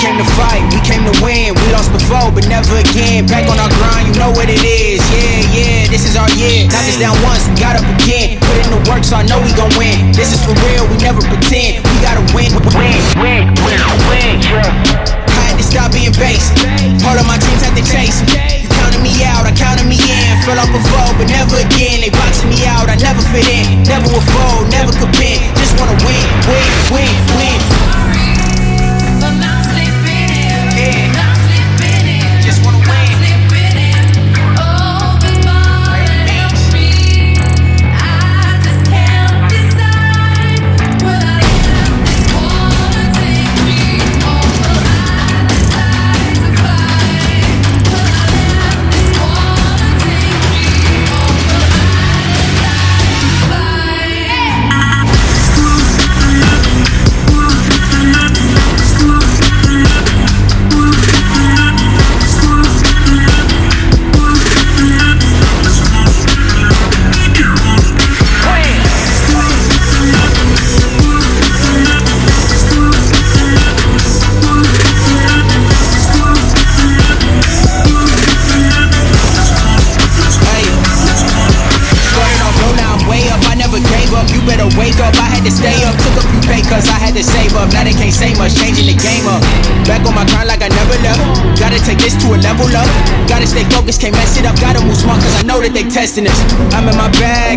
Came to fight, we came to win, we lost before, but never again. Back on our grind, you know what it is. Yeah, yeah, this is our year. Knocked us down once, we got up again. Put in the work, so I know we gon' win. This is for real, we never pretend. We gotta win, win, win, win, win, yeah. I had to stop being basic. All of my dreams had to chase 'em. You counted me out, I counted me in. Fell off before, but never again. They boxing me out, I never fit in. Never will fold, never could bend. Just wanna win, up. I had to stay up. Took a few pay cause I had to save up. Now they can't say much. Changing the game up. Back on my grind like I never left. Gotta take this to a level up. Gotta stay focused. Can't mess it up. Gotta move smart cause I know that they testing us. I'm in my bag.